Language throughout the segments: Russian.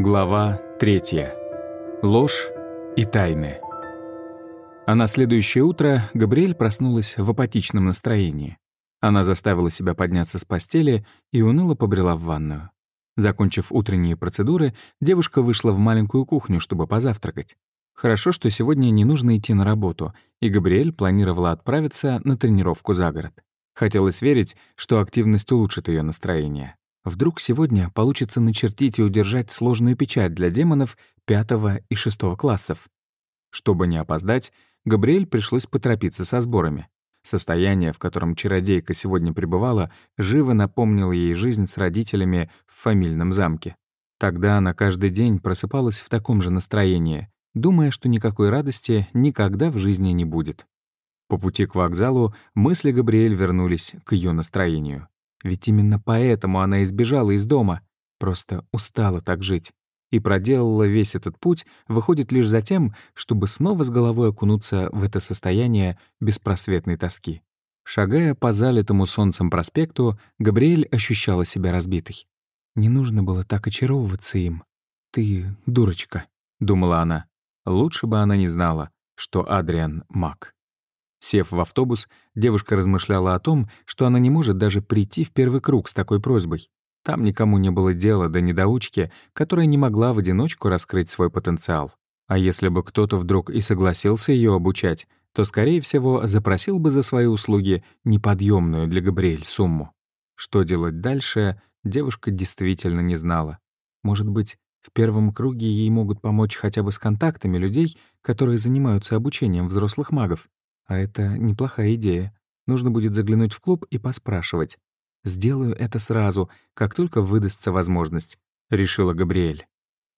Глава 3. Ложь и тайны. А на следующее утро Габриэль проснулась в апатичном настроении. Она заставила себя подняться с постели и уныло побрела в ванную. Закончив утренние процедуры, девушка вышла в маленькую кухню, чтобы позавтракать. Хорошо, что сегодня не нужно идти на работу, и Габриэль планировала отправиться на тренировку за город. Хотелось верить, что активность улучшит ее настроение. Вдруг сегодня получится начертить и удержать сложную печать для демонов пятого и шестого классов. Чтобы не опоздать, Габриэль пришлось поторопиться со сборами. Состояние, в котором чародейка сегодня пребывала, живо напомнило ей жизнь с родителями в фамильном замке. Тогда она каждый день просыпалась в таком же настроении, думая, что никакой радости никогда в жизни не будет. По пути к вокзалу мысли Габриэль вернулись к ее настроению. Ведь именно поэтому она избежала из дома, просто устала так жить. И проделала весь этот путь, выходит лишь за тем, чтобы снова с головой окунуться в это состояние беспросветной тоски. Шагая по залитому солнцем проспекту, Габриэль ощущала себя разбитой. «Не нужно было так очаровываться им. Ты дурочка», — думала она. Лучше бы она не знала, что Адриан — маг. Сев в автобус, девушка размышляла о том, что она не может даже прийти в первый круг с такой просьбой. Там никому не было дела до недоучки, которая не могла в одиночку раскрыть свой потенциал. А если бы кто-то вдруг и согласился ее обучать, то, скорее всего, запросил бы за свои услуги неподъемную для Габриэль сумму. Что делать дальше, девушка действительно не знала. Может быть, в первом круге ей могут помочь хотя бы с контактами людей, которые занимаются обучением взрослых магов. А это неплохая идея. Нужно будет заглянуть в клуб и поспрашивать. «Сделаю это сразу, как только выдастся возможность», — решила Габриэль.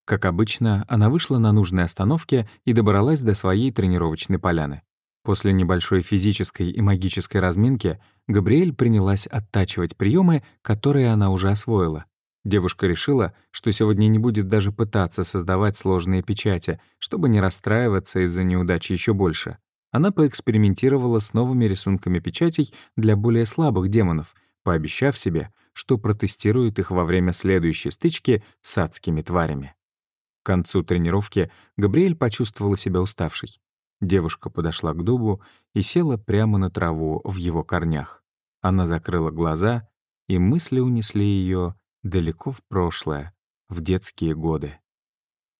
Как обычно, она вышла на нужной остановке и добралась до своей тренировочной поляны. После небольшой физической и магической разминки Габриэль принялась оттачивать приемы, которые она уже освоила. Девушка решила, что сегодня не будет даже пытаться создавать сложные печати, чтобы не расстраиваться из-за неудачи еще больше она поэкспериментировала с новыми рисунками печатей для более слабых демонов, пообещав себе, что протестирует их во время следующей стычки с адскими тварями. К концу тренировки Габриэль почувствовала себя уставшей. Девушка подошла к дубу и села прямо на траву в его корнях. Она закрыла глаза, и мысли унесли ее далеко в прошлое, в детские годы.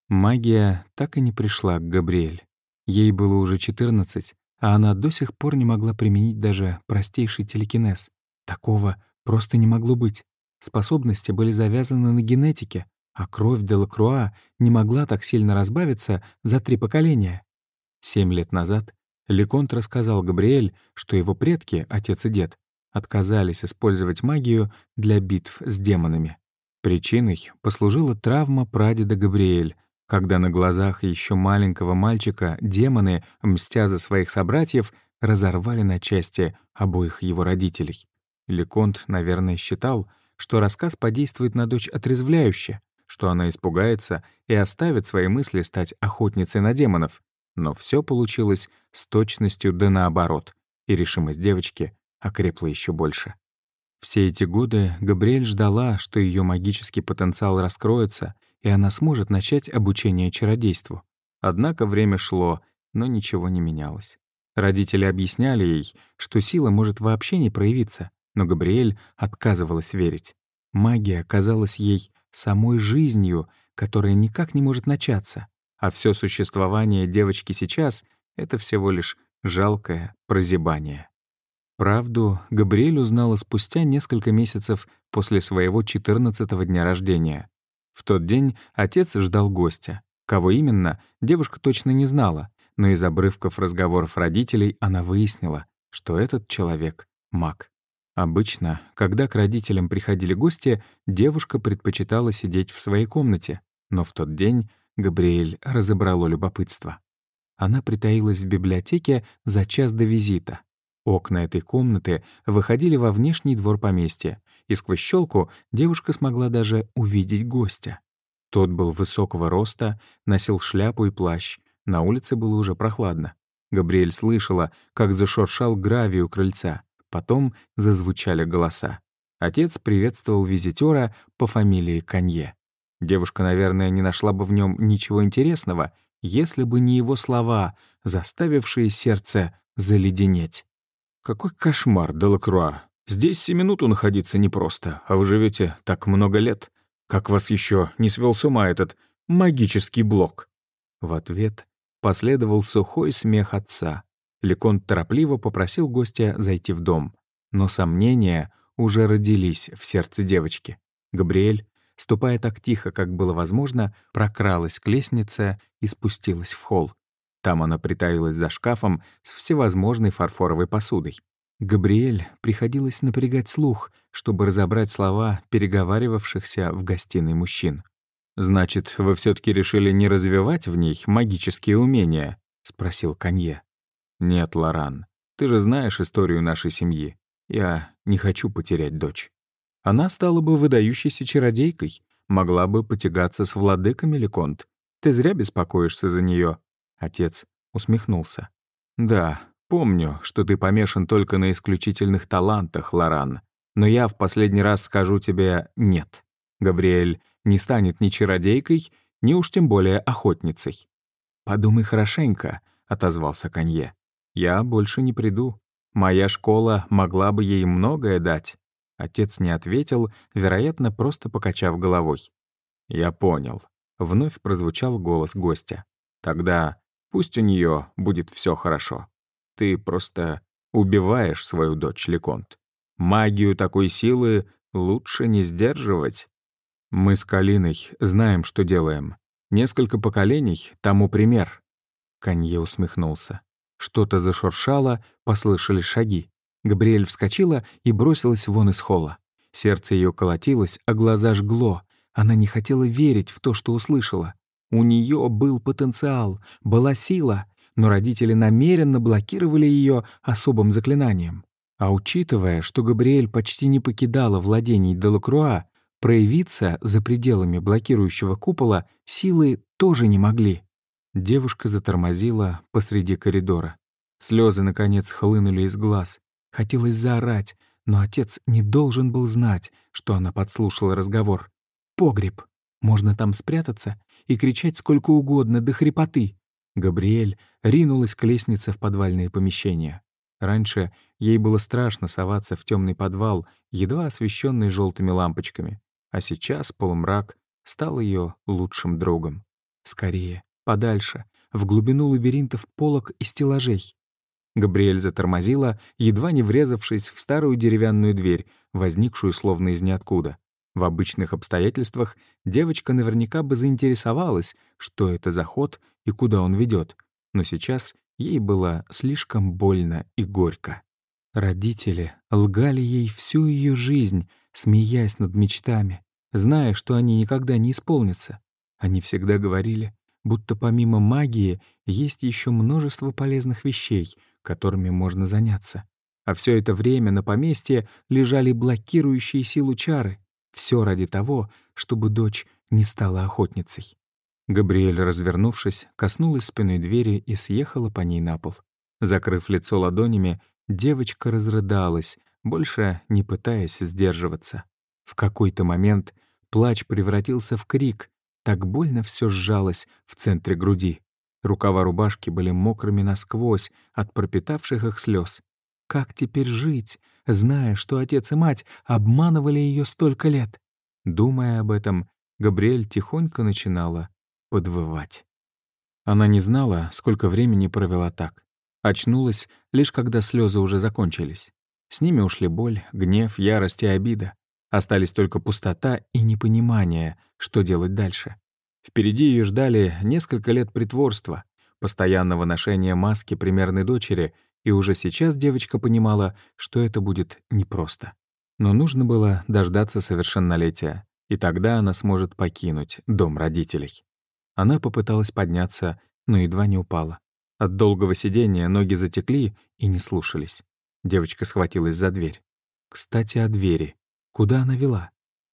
Магия так и не пришла к Габриэль. Ей было уже 14, а она до сих пор не могла применить даже простейший телекинез. Такого просто не могло быть. Способности были завязаны на генетике, а кровь Делакруа не могла так сильно разбавиться за три поколения. Семь лет назад Леконт рассказал Габриэль, что его предки, отец и дед, отказались использовать магию для битв с демонами. Причиной послужила травма прадеда Габриэль, когда на глазах еще маленького мальчика демоны, мстя за своих собратьев, разорвали на части обоих его родителей. Леконт, наверное, считал, что рассказ подействует на дочь отрезвляюще, что она испугается и оставит свои мысли стать охотницей на демонов. Но все получилось с точностью да наоборот, и решимость девочки окрепла еще больше. Все эти годы Габриэль ждала, что ее магический потенциал раскроется — и она сможет начать обучение чародейству. Однако время шло, но ничего не менялось. Родители объясняли ей, что сила может вообще не проявиться, но Габриэль отказывалась верить. Магия казалась ей самой жизнью, которая никак не может начаться, а все существование девочки сейчас — это всего лишь жалкое прозябание. Правду Габриэль узнала спустя несколько месяцев после своего 14-го дня рождения. В тот день отец ждал гостя. Кого именно, девушка точно не знала, но из обрывков разговоров родителей она выяснила, что этот человек — маг. Обычно, когда к родителям приходили гости, девушка предпочитала сидеть в своей комнате, но в тот день Габриэль разобрало любопытство. Она притаилась в библиотеке за час до визита. Окна этой комнаты выходили во внешний двор поместья, и сквозь щелку девушка смогла даже увидеть гостя. Тот был высокого роста, носил шляпу и плащ. На улице было уже прохладно. Габриэль слышала, как зашуршал гравий у крыльца. Потом зазвучали голоса. Отец приветствовал визитера по фамилии Конье. Девушка, наверное, не нашла бы в нем ничего интересного, если бы не его слова, заставившие сердце заледенеть. «Какой кошмар, Делакруа! Здесь и минуту находиться непросто, а вы живете так много лет. Как вас еще не свел с ума этот магический блок?» В ответ последовал сухой смех отца. Лекон торопливо попросил гостя зайти в дом. Но сомнения уже родились в сердце девочки. Габриэль, ступая так тихо, как было возможно, прокралась к лестнице и спустилась в холл. Там она притаилась за шкафом с всевозможной фарфоровой посудой. Габриэль приходилось напрягать слух, чтобы разобрать слова переговаривавшихся в гостиной мужчин. «Значит, вы все таки решили не развивать в ней магические умения?» — спросил Канье. «Нет, Лоран, ты же знаешь историю нашей семьи. Я не хочу потерять дочь. Она стала бы выдающейся чародейкой, могла бы потягаться с владыками Леконт. Ты зря беспокоишься за нее. Отец усмехнулся. «Да, помню, что ты помешан только на исключительных талантах, Лоран. Но я в последний раз скажу тебе «нет». Габриэль не станет ни чародейкой, ни уж тем более охотницей. «Подумай хорошенько», — отозвался Конье. «Я больше не приду. Моя школа могла бы ей многое дать». Отец не ответил, вероятно, просто покачав головой. «Я понял». Вновь прозвучал голос гостя. «Тогда пусть у нее будет все хорошо. Ты просто убиваешь свою дочь, Леконт. Магию такой силы лучше не сдерживать. Мы с Калиной знаем, что делаем. Несколько поколений тому пример. Канье усмехнулся. Что-то зашуршало, послышались шаги. Габриэль вскочила и бросилась вон из холла. Сердце ее колотилось, а глаза жгло. Она не хотела верить в то, что услышала. У нее был потенциал, была сила, но родители намеренно блокировали ее особым заклинанием. А учитывая, что Габриэль почти не покидала владений Делакруа, проявиться за пределами блокирующего купола силы тоже не могли. Девушка затормозила посреди коридора. Слезы, наконец, хлынули из глаз. Хотелось заорать, но отец не должен был знать, что она подслушала разговор. «Погреб. Можно там спрятаться и кричать сколько угодно до хрипоты». Габриэль ринулась к лестнице в подвальные помещения. Раньше ей было страшно соваться в темный подвал, едва освещенный желтыми лампочками, а сейчас полумрак стал ее лучшим другом. Скорее, подальше, в глубину лабиринтов полок и стеллажей. Габриэль затормозила, едва не врезавшись в старую деревянную дверь, возникшую словно из ниоткуда. В обычных обстоятельствах девочка наверняка бы заинтересовалась, что это за ход и куда он ведет, но сейчас Ей было слишком больно и горько. Родители лгали ей всю ее жизнь, смеясь над мечтами, зная, что они никогда не исполнятся. Они всегда говорили, будто помимо магии есть еще множество полезных вещей, которыми можно заняться. А все это время на поместье лежали блокирующие силу чары. Все ради того, чтобы дочь не стала охотницей. Габриэль, развернувшись, коснулась спиной двери и съехала по ней на пол. Закрыв лицо ладонями, девочка разрыдалась, больше не пытаясь сдерживаться. В какой-то момент плач превратился в крик, так больно все сжалось в центре груди. Рукава рубашки были мокрыми насквозь от пропитавших их слез. Как теперь жить, зная, что отец и мать обманывали ее столько лет? Думая об этом, Габриэль тихонько начинала подвывать. Она не знала, сколько времени провела так. Очнулась, лишь когда слезы уже закончились. С ними ушли боль, гнев, ярость и обида. Остались только пустота и непонимание, что делать дальше. Впереди ее ждали несколько лет притворства, постоянного ношения маски примерной дочери, и уже сейчас девочка понимала, что это будет непросто. Но нужно было дождаться совершеннолетия, и тогда она сможет покинуть дом родителей. Она попыталась подняться, но едва не упала. От долгого сидения ноги затекли и не слушались. Девочка схватилась за дверь. Кстати, о двери. Куда она вела?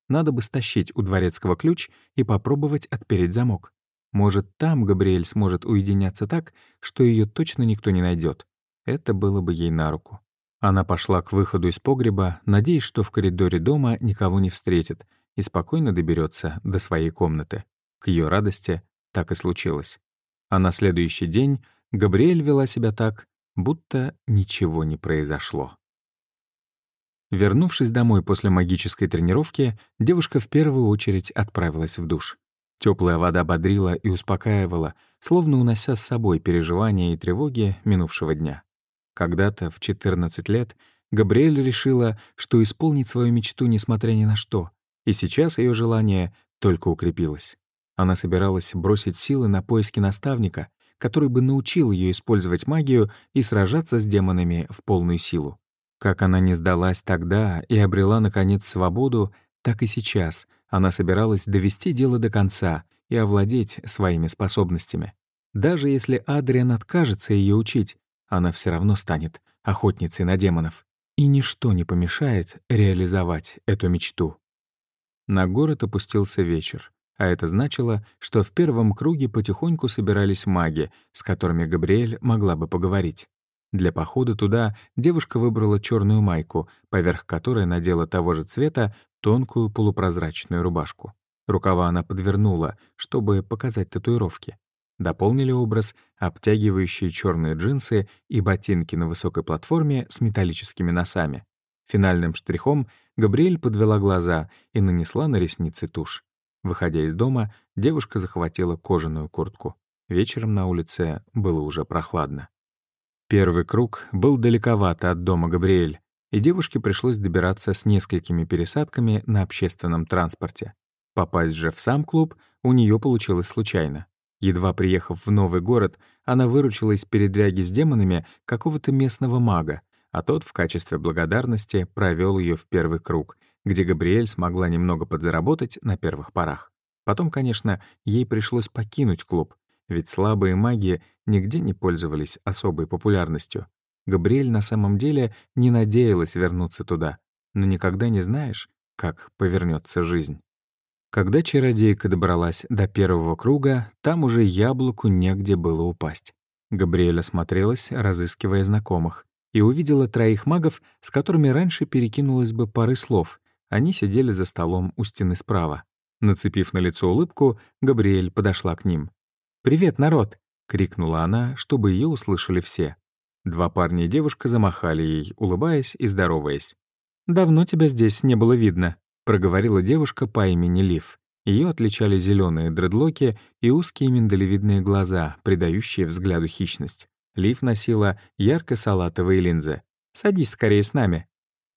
Надо бы стащить у дворецкого ключ и попробовать отпереть замок. Может, там Габриэль сможет уединяться так, что ее точно никто не найдет. Это было бы ей на руку. Она пошла к выходу из погреба, надеясь, что в коридоре дома никого не встретит, и спокойно доберется до своей комнаты. К ее радости так и случилось. А на следующий день Габриэль вела себя так, будто ничего не произошло. Вернувшись домой после магической тренировки, девушка в первую очередь отправилась в душ. Теплая вода бодрила и успокаивала, словно унося с собой переживания и тревоги минувшего дня. Когда-то, в 14 лет, Габриэль решила, что исполнит свою мечту несмотря ни на что, и сейчас ее желание только укрепилось. Она собиралась бросить силы на поиски наставника, который бы научил ее использовать магию и сражаться с демонами в полную силу. Как она не сдалась тогда и обрела, наконец, свободу, так и сейчас она собиралась довести дело до конца и овладеть своими способностями. Даже если Адриан откажется ее учить, она все равно станет охотницей на демонов. И ничто не помешает реализовать эту мечту. На город опустился вечер, а это значило, что в первом круге потихоньку собирались маги, с которыми Габриэль могла бы поговорить. Для похода туда девушка выбрала черную майку, поверх которой надела того же цвета тонкую полупрозрачную рубашку. Рукава она подвернула, чтобы показать татуировки. Дополнили образ обтягивающие черные джинсы и ботинки на высокой платформе с металлическими носами. Финальным штрихом Габриэль подвела глаза и нанесла на ресницы тушь. Выходя из дома, девушка захватила кожаную куртку. Вечером на улице было уже прохладно. Первый круг был далековато от дома Габриэль, и девушке пришлось добираться с несколькими пересадками на общественном транспорте. Попасть же в сам клуб у нее получилось случайно. Едва приехав в новый город, она выручила из передряги с демонами какого-то местного мага, а тот в качестве благодарности провел ее в первый круг, где Габриэль смогла немного подзаработать на первых порах. Потом, конечно, ей пришлось покинуть клуб, ведь слабые маги нигде не пользовались особой популярностью. Габриэль на самом деле не надеялась вернуться туда, но никогда не знаешь, как повернется жизнь. Когда чародейка добралась до первого круга, там уже яблоку негде было упасть. Габриэль осмотрелась, разыскивая знакомых, и увидела троих магов, с которыми раньше перекинулась бы пары слов. Они сидели за столом у стены справа. Нацепив на лицо улыбку, Габриэль подошла к ним. «Привет, народ!» — крикнула она, чтобы ее услышали все. Два парня и девушка замахали ей, улыбаясь и здороваясь. «Давно тебя здесь не было видно», — проговорила девушка по имени Лив. Ее отличали зеленые дредлоки и узкие миндалевидные глаза, придающие взгляду хищность. Лив носила ярко-салатовые линзы. «Садись скорее с нами».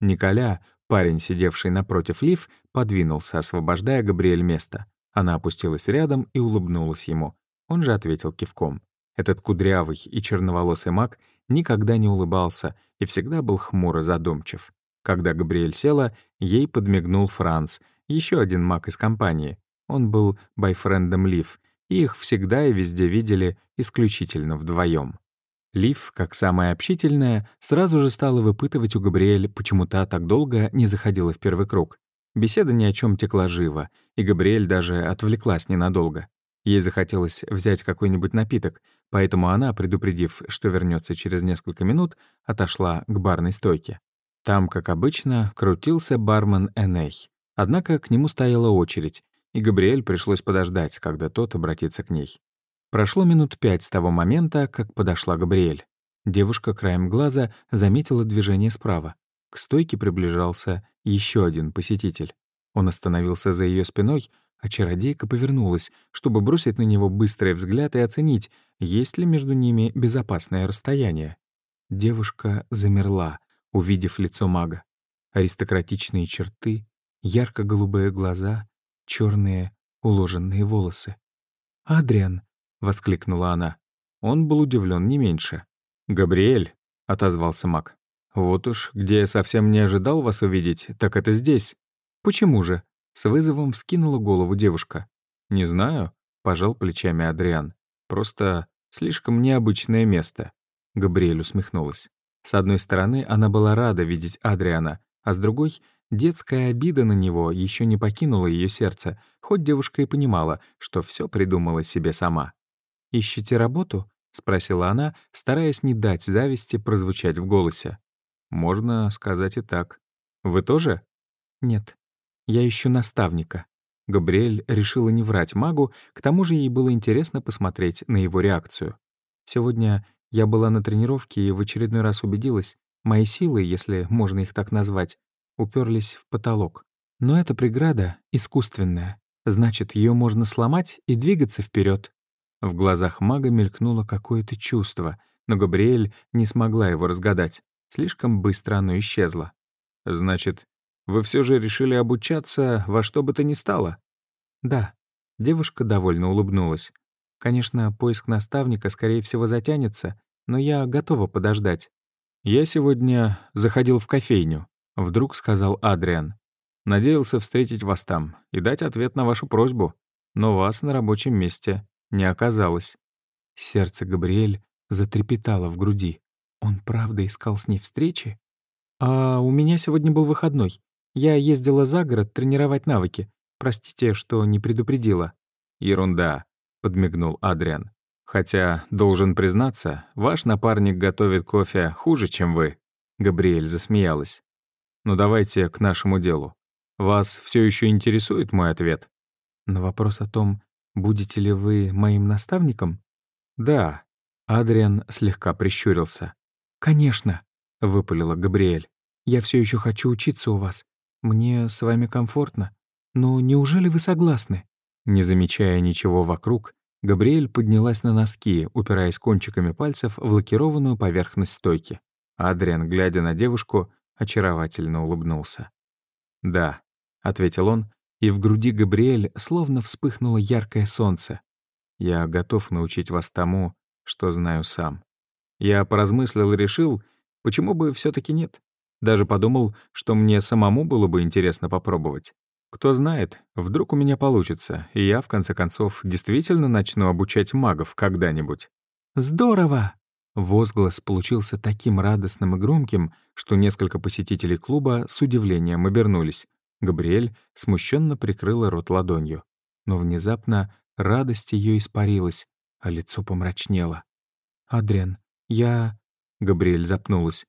Николя, парень, сидевший напротив Лив, подвинулся, освобождая Габриэль место. Она опустилась рядом и улыбнулась ему. Он же ответил кивком. Этот кудрявый и черноволосый маг никогда не улыбался и всегда был хмуро задумчив. Когда Габриэль села, ей подмигнул Франц, еще один маг из компании. Он был бойфрендом Лив, и их всегда и везде видели исключительно вдвоем. Лив, как самая общительная, сразу же стала выпытывать у Габриэль, почему та так долго не заходила в первый круг. Беседа ни о чем текла живо, и Габриэль даже отвлеклась ненадолго. Ей захотелось взять какой-нибудь напиток, поэтому она, предупредив, что вернется через несколько минут, отошла к барной стойке. Там, как обычно, крутился бармен Эней. Однако к нему стояла очередь, и Габриэль пришлось подождать, когда тот обратится к ней. Прошло минут пять с того момента, как подошла Габриэль. Девушка краем глаза заметила движение справа. К стойке приближался еще один посетитель. Он остановился за ее спиной, а чародейка повернулась, чтобы бросить на него быстрый взгляд и оценить, есть ли между ними безопасное расстояние. Девушка замерла, увидев лицо мага. Аристократичные черты, ярко-голубые глаза, черные уложенные волосы. «Адриан!» — воскликнула она. Он был удивлен не меньше. «Габриэль!» — отозвался маг. «Вот уж, где я совсем не ожидал вас увидеть, так это здесь. Почему же?» С вызовом вскинула голову девушка. «Не знаю», — пожал плечами Адриан. «Просто слишком необычное место». Габриэль усмехнулась. С одной стороны, она была рада видеть Адриана, а с другой — детская обида на него еще не покинула ее сердце, хоть девушка и понимала, что все придумала себе сама. «Ищете работу?» — спросила она, стараясь не дать зависти прозвучать в голосе. «Можно сказать и так. Вы тоже?» «Нет, Я ищу наставника». Габриэль решила не врать магу, к тому же ей было интересно посмотреть на его реакцию. Сегодня я была на тренировке и в очередной раз убедилась, мои силы, если можно их так назвать, уперлись в потолок. Но эта преграда искусственная, значит, ее можно сломать и двигаться вперед. В глазах мага мелькнуло какое-то чувство, но Габриэль не смогла его разгадать. Слишком быстро оно исчезло. «Значит, вы все же решили обучаться во что бы то ни стало?» «Да». Девушка довольно улыбнулась. «Конечно, поиск наставника, скорее всего, затянется, но я готова подождать». «Я сегодня заходил в кофейню», — вдруг сказал Адриан. «Надеялся встретить вас там и дать ответ на вашу просьбу, но вас на рабочем месте не оказалось». Сердце Габриэль затрепетало в груди. Он правда искал с ней встречи? «А у меня сегодня был выходной. Я ездила за город тренировать навыки. Простите, что не предупредила». «Ерунда», — подмигнул Адриан. «Хотя, должен признаться, ваш напарник готовит кофе хуже, чем вы». Габриэль засмеялась. «Ну давайте к нашему делу. Вас все еще интересует мой ответ?» На вопрос о том, будете ли вы моим наставником? Да. Адриан слегка прищурился. «Конечно», — выпалила Габриэль. «Я все еще хочу учиться у вас. Мне с вами комфортно. Но неужели вы согласны?» Не замечая ничего вокруг, Габриэль поднялась на носки, упираясь кончиками пальцев в лакированную поверхность стойки. Адриан, глядя на девушку, очаровательно улыбнулся. «Да», — ответил он, и в груди Габриэль словно вспыхнуло яркое солнце. «Я готов научить вас тому, что знаю сам». Я поразмыслил и решил, почему бы все таки нет. Даже подумал, что мне самому было бы интересно попробовать. Кто знает, вдруг у меня получится, и я, в конце концов, действительно начну обучать магов когда-нибудь. «Здорово!» Возглас получился таким радостным и громким, что несколько посетителей клуба с удивлением обернулись. Габриэль смущенно прикрыла рот ладонью. Но внезапно радость ее испарилась, а лицо помрачнело. «Адриан, я...» — Габриэль запнулась.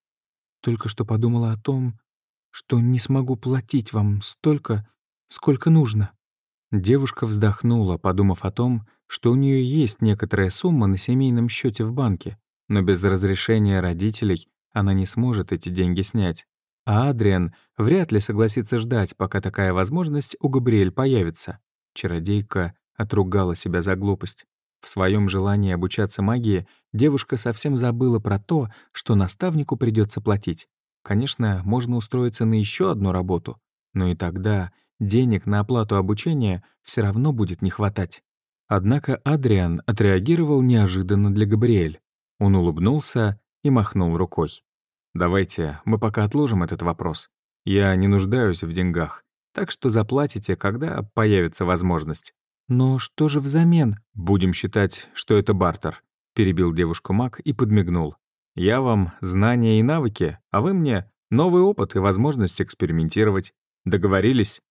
«Только что подумала о том, что не смогу платить вам столько, сколько нужно». Девушка вздохнула, подумав о том, что у нее есть некоторая сумма на семейном счете в банке, но без разрешения родителей она не сможет эти деньги снять. А Адриан вряд ли согласится ждать, пока такая возможность у Габриэль появится. Чародейка отругала себя за глупость. В своем желании обучаться магии девушка совсем забыла про то, что наставнику придется платить. Конечно, можно устроиться на еще одну работу, но и тогда денег на оплату обучения все равно будет не хватать. Однако Адриан отреагировал неожиданно для Габриэль. Он улыбнулся и махнул рукой. «Давайте мы пока отложим этот вопрос. Я не нуждаюсь в деньгах, так что заплатите, когда появится возможность. «Но что же взамен?» «Будем считать, что это бартер», — перебил девушку Мак и подмигнул. «Я вам знания и навыки, а вы мне новый опыт и возможность экспериментировать. Договорились?»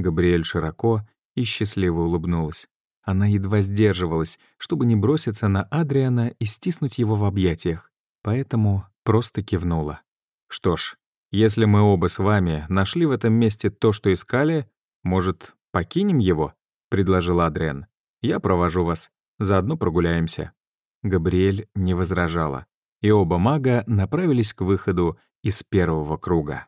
Габриэль широко и счастливо улыбнулась. Она едва сдерживалась, чтобы не броситься на Адриана и стиснуть его в объятиях, поэтому просто кивнула. «Что ж, если мы оба с вами нашли в этом месте то, что искали, может, покинем его?» — предложил Адриан. «Я провожу вас. Заодно прогуляемся». Габриэль не возражала, и оба мага направились к выходу из первого круга.